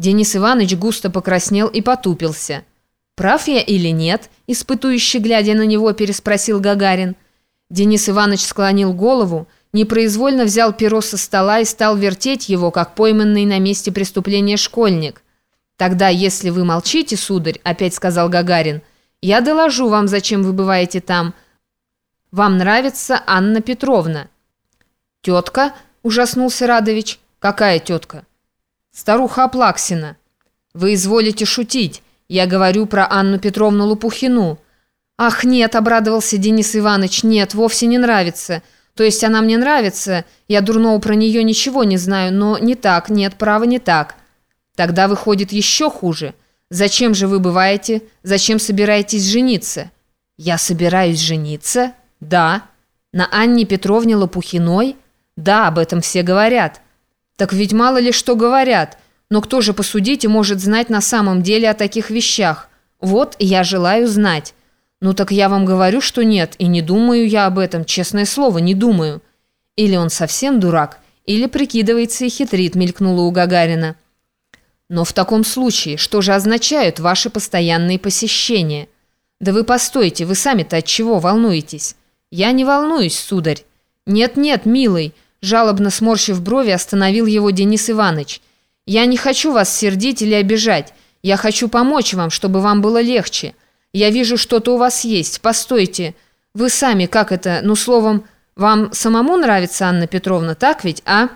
Денис Иванович густо покраснел и потупился. «Прав я или нет?» – испытующе глядя на него, переспросил Гагарин. Денис Иванович склонил голову, непроизвольно взял перо со стола и стал вертеть его, как пойманный на месте преступления школьник. «Тогда, если вы молчите, сударь», – опять сказал Гагарин, – «я доложу вам, зачем вы бываете там. Вам нравится Анна Петровна». «Тетка?» – ужаснулся Радович. «Какая тетка?» «Старуха Аплаксина». «Вы изволите шутить. Я говорю про Анну Петровну Лопухину». «Ах, нет», — обрадовался Денис Иванович, — «нет, вовсе не нравится. То есть она мне нравится, я дурного про нее ничего не знаю, но не так, нет, право не так». «Тогда выходит еще хуже. Зачем же вы бываете? Зачем собираетесь жениться?» «Я собираюсь жениться?» «Да». «На Анне Петровне Лопухиной?» «Да, об этом все говорят». Так ведь мало ли что говорят. Но кто же, посудите, может знать на самом деле о таких вещах? Вот я желаю знать. Ну так я вам говорю, что нет, и не думаю я об этом, честное слово, не думаю. Или он совсем дурак, или прикидывается и хитрит, мелькнуло у Гагарина. Но в таком случае, что же означают ваши постоянные посещения? Да вы постойте, вы сами-то от чего волнуетесь? Я не волнуюсь, сударь. Нет-нет, милый, Жалобно сморщив брови, остановил его Денис Иванович. «Я не хочу вас сердить или обижать. Я хочу помочь вам, чтобы вам было легче. Я вижу, что-то у вас есть. Постойте. Вы сами, как это, ну, словом, вам самому нравится Анна Петровна, так ведь, а?»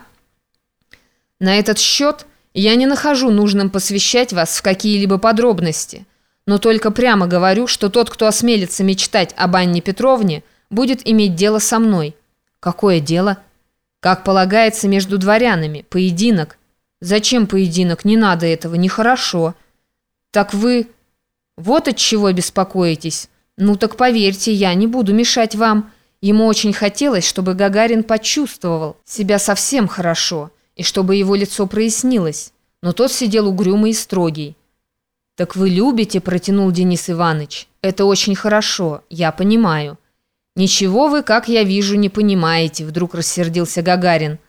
«На этот счет я не нахожу нужным посвящать вас в какие-либо подробности, но только прямо говорю, что тот, кто осмелится мечтать об Анне Петровне, будет иметь дело со мной». «Какое дело?» Как полагается между дворянами, поединок. Зачем поединок? Не надо этого, нехорошо. Так вы... Вот от чего беспокоитесь. Ну так поверьте, я не буду мешать вам. Ему очень хотелось, чтобы Гагарин почувствовал себя совсем хорошо, и чтобы его лицо прояснилось. Но тот сидел угрюмый и строгий. «Так вы любите?» – протянул Денис Иванович. «Это очень хорошо, я понимаю». «Ничего вы, как я вижу, не понимаете», — вдруг рассердился Гагарин.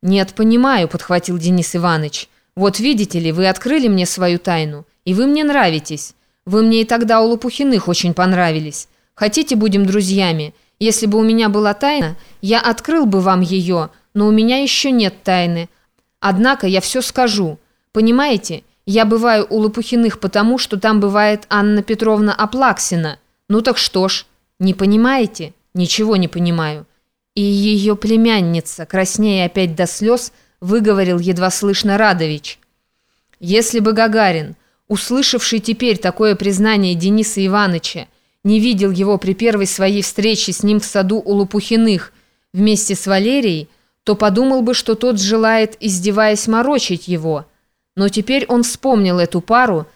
«Нет, понимаю», — подхватил Денис Иванович. «Вот видите ли, вы открыли мне свою тайну, и вы мне нравитесь. Вы мне и тогда у Лопухиных очень понравились. Хотите, будем друзьями? Если бы у меня была тайна, я открыл бы вам ее, но у меня еще нет тайны. Однако я все скажу. Понимаете, я бываю у Лопухиных потому, что там бывает Анна Петровна Аплаксина. Ну так что ж». «Не понимаете?» «Ничего не понимаю». И ее племянница, краснея опять до слез, выговорил едва слышно Радович. «Если бы Гагарин, услышавший теперь такое признание Дениса Ивановича, не видел его при первой своей встрече с ним в саду у Лопухиных вместе с Валерией, то подумал бы, что тот желает, издеваясь, морочить его. Но теперь он вспомнил эту пару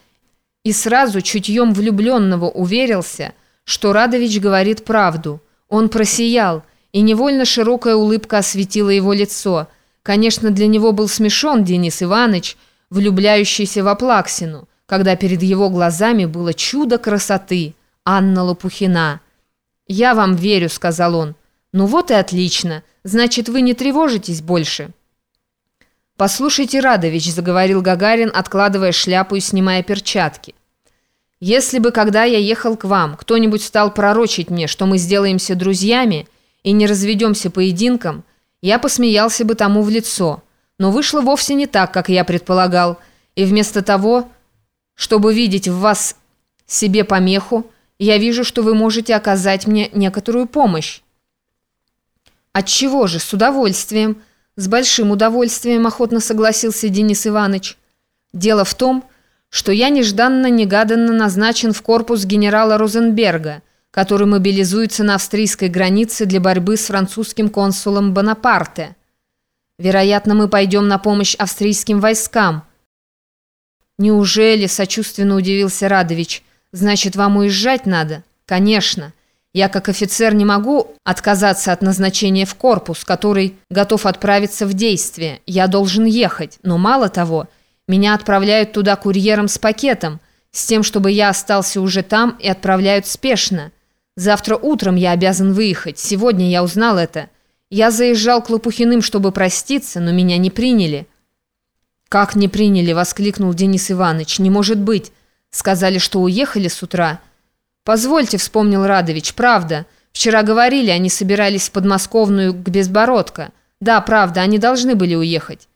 и сразу чутьем влюбленного уверился – что Радович говорит правду. Он просиял, и невольно широкая улыбка осветила его лицо. Конечно, для него был смешон Денис Иванович, влюбляющийся в Аплаксину, когда перед его глазами было чудо красоты, Анна Лопухина. «Я вам верю», — сказал он. «Ну вот и отлично. Значит, вы не тревожитесь больше». «Послушайте, Радович», — заговорил Гагарин, откладывая шляпу и снимая перчатки. Если бы, когда я ехал к вам, кто-нибудь стал пророчить мне, что мы сделаемся друзьями и не разведемся поединком, я посмеялся бы тому в лицо. Но вышло вовсе не так, как я предполагал, и вместо того, чтобы видеть в вас себе помеху, я вижу, что вы можете оказать мне некоторую помощь. Отчего же, с удовольствием, с большим удовольствием охотно согласился Денис Иванович. Дело в том, что что я нежданно-негаданно назначен в корпус генерала Розенберга, который мобилизуется на австрийской границе для борьбы с французским консулом Бонапарте. Вероятно, мы пойдем на помощь австрийским войскам. Неужели, сочувственно удивился Радович, значит, вам уезжать надо? Конечно. Я как офицер не могу отказаться от назначения в корпус, который готов отправиться в действие. Я должен ехать, но мало того – меня отправляют туда курьером с пакетом, с тем, чтобы я остался уже там и отправляют спешно. Завтра утром я обязан выехать. Сегодня я узнал это. Я заезжал к Лопухиным, чтобы проститься, но меня не приняли». «Как не приняли?» — воскликнул Денис Иванович. «Не может быть! Сказали, что уехали с утра». «Позвольте», — вспомнил Радович, — «правда. Вчера говорили, они собирались в подмосковную к Безбородко. Да, правда, они должны были уехать».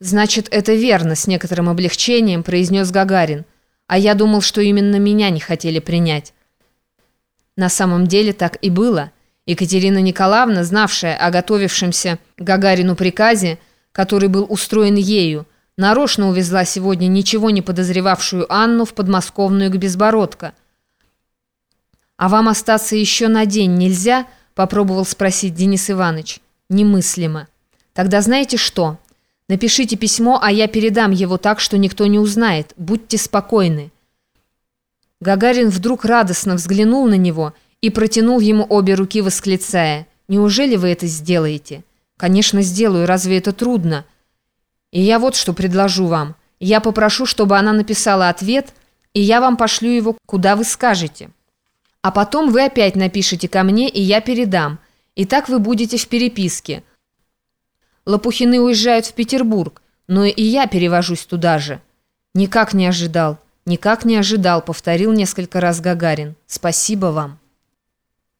«Значит, это верно», — с некоторым облегчением произнес Гагарин. «А я думал, что именно меня не хотели принять». На самом деле так и было. Екатерина Николаевна, знавшая о готовившемся Гагарину приказе, который был устроен ею, нарочно увезла сегодня ничего не подозревавшую Анну в подмосковную к Безбородко. «А вам остаться еще на день нельзя?» – попробовал спросить Денис Иванович. «Немыслимо. Тогда знаете что? Напишите письмо, а я передам его так, что никто не узнает. Будьте спокойны». Гагарин вдруг радостно взглянул на него и протянул ему обе руки, восклицая. «Неужели вы это сделаете?» «Конечно, сделаю. Разве это трудно?» И я вот что предложу вам. Я попрошу, чтобы она написала ответ, и я вам пошлю его, куда вы скажете. А потом вы опять напишите ко мне, и я передам. И так вы будете в переписке. Лопухины уезжают в Петербург, но и я перевожусь туда же. Никак не ожидал, никак не ожидал, повторил несколько раз Гагарин. Спасибо вам.